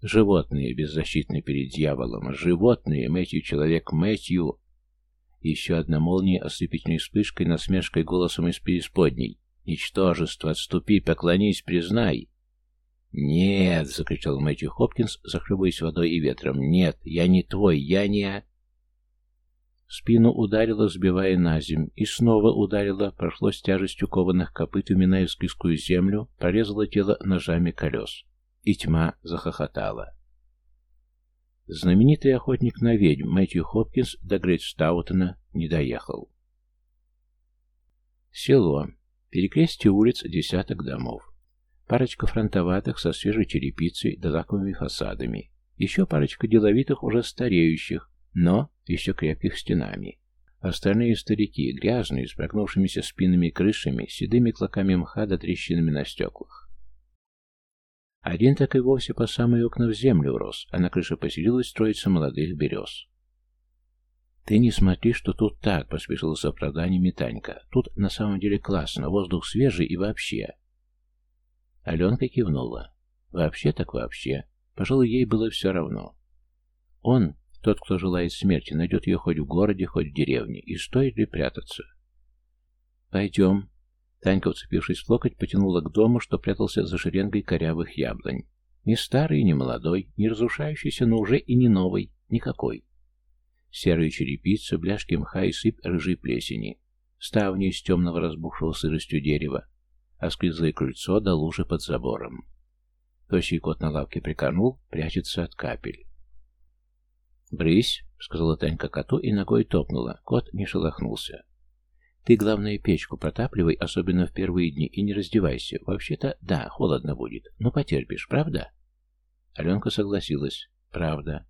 Животные, беззащитны перед дьяволом. Животные, Мэтью, человек, Мэтью. Еще одна молния ослепительной вспышкой, насмешкой голосом из преисподней. «Ничтожество, отступи, поклонись, признай!» «Нет!» — закричал Мэтью Хопкинс, захлебываясь водой и ветром. «Нет, я не твой, я не...» Спину ударило, сбивая на земь, и снова ударило, прошло с тяжестью кованых копыт, уминая скискую землю, прорезало тело ножами колес. И тьма захохотала. Знаменитый охотник на ведьм Мэтью Хопкинс до Грейтстаутона не доехал. Село. Перекрестие улиц десяток домов. Парочка фронтоватых со свежей черепицей да лаковыми фасадами. Еще парочка деловитых, уже стареющих, но еще крепких стенами. Остальные старики, грязные, с прогнувшимися спинами крышами, седыми клоками мха да трещинами на стеклах. Один так и вовсе по самые окна в землю рос, а на крыше поселилась троица молодых берез. «Ты не смотри, что тут так», — поспешила с оправданиями Танька. «Тут на самом деле классно, воздух свежий и вообще». Аленка кивнула. «Вообще так вообще. Пожалуй, ей было все равно. Он, тот, кто желает смерти, найдет ее хоть в городе, хоть в деревне. И стоит ли прятаться?» «Пойдем». Танька, вцепившись в локоть, потянула к дому, что прятался за шеренгой корявых яблонь. Не старый, не молодой, не разрушающийся, но уже и не новый, никакой. Серые черепицы, бляшки мха и сыпь рыжей плесени, ставни из темного разбухшего сыростью дерева, осклизлое крыльцо до лужи под забором. Тощий кот на лавке прикорнул, прячется от капель. «Брысь!» — сказала Танька коту и ногой топнула. Кот не шелохнулся. «Ты, главное, печку протапливай, особенно в первые дни, и не раздевайся. Вообще-то, да, холодно будет, но потерпишь, правда?» Аленка согласилась. «Правда.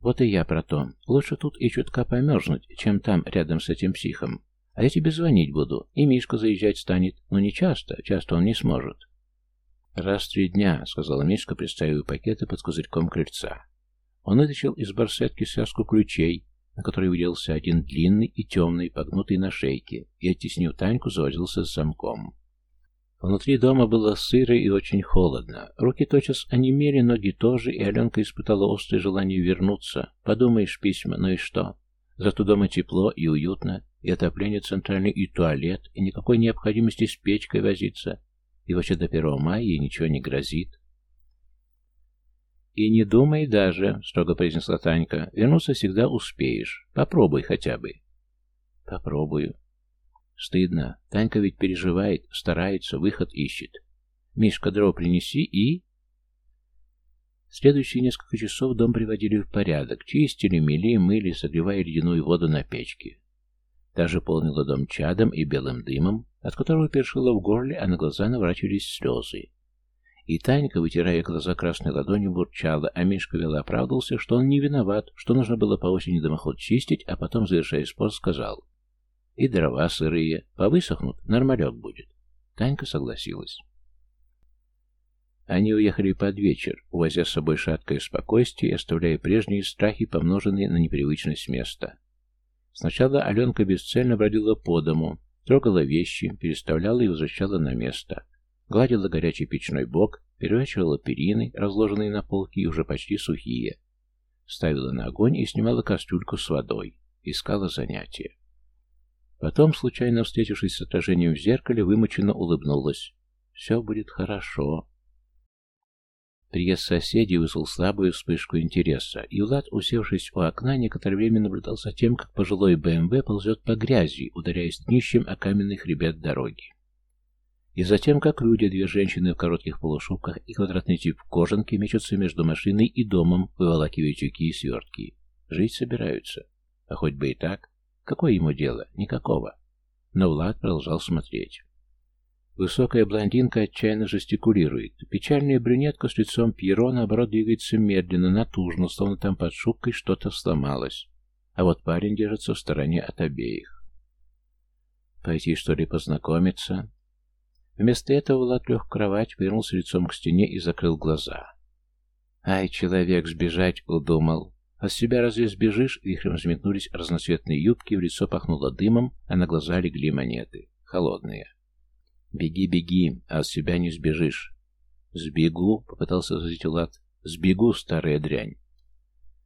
Вот и я про то. Лучше тут и чутка померзнуть, чем там, рядом с этим психом. А я тебе звонить буду, и Мишка заезжать станет. Но не часто, часто он не сможет. Раз в три дня, сказала Мишка, приставив пакеты под козырьком крыльца. Он вытащил из барсетки связку ключей, на которой выделился один длинный и темный, погнутый на шейке, и, оттеснив Таньку, завозился с замком. Внутри дома было сыро и очень холодно. Руки тотчас онемели, ноги тоже, и Аленка испытала острое желание вернуться. Подумаешь, письма, ну и что? Зато дома тепло и уютно, и отопление центральный, и туалет, и никакой необходимости с печкой возиться. И вообще до 1 мая ей ничего не грозит. «И не думай даже», — строго произнесла Танька, — «вернуться всегда успеешь. Попробуй хотя бы». «Попробую», Стыдно. Танька ведь переживает, старается, выход ищет. Мишка, дров принеси и... Следующие несколько часов дом приводили в порядок. Чистили, мели, мыли, согревая ледяную воду на печке. Даже полнила дом чадом и белым дымом, от которого першило в горле, а на глаза наворачивались слезы. И Танька, вытирая глаза красной ладонью, бурчала, а Мишка вело оправдывался, что он не виноват, что нужно было по осени дымоход чистить, а потом, завершая спор, сказал — и дрова сырые. Повысохнут, нормалек будет. Танька согласилась. Они уехали под вечер, увозя с собой шаткое спокойствие и оставляя прежние страхи, помноженные на непривычность места. Сначала Аленка бесцельно бродила по дому, трогала вещи, переставляла и возвращала на место. Гладила горячий печной бок, переворачивала перины, разложенные на полке и уже почти сухие. Ставила на огонь и снимала кастрюльку с водой. Искала занятия. Потом, случайно встретившись с отражением в зеркале, вымученно улыбнулась. «Все будет хорошо». Приезд соседей вызвал слабую вспышку интереса, и Влад, усевшись у окна, некоторое время наблюдал за тем, как пожилой БМВ ползет по грязи, ударяясь днищем о каменный хребет дороги. И затем, как люди, две женщины в коротких полушубках и квадратный тип в кожанке мечутся между машиной и домом, выволакивая тюки и свертки. Жить собираются. А хоть бы и так. Какое ему дело? Никакого. Но Влад продолжал смотреть. Высокая блондинка отчаянно жестикулирует. Печальная брюнетка с лицом Пьеро, наоборот, двигается медленно, натужно, словно там под шубкой что-то сломалось. А вот парень держится в стороне от обеих. Пойти, что ли, познакомиться? Вместо этого Влад лег в кровать, повернулся лицом к стене и закрыл глаза. «Ай, человек, сбежать удумал!» От себя разве сбежишь? Вихрем взметнулись разноцветные юбки, в лицо пахнуло дымом, а на глаза легли монеты. Холодные. «Беги, беги, а от себя не сбежишь». «Сбегу», — попытался возразить Улад. Сбегу, старая дрянь.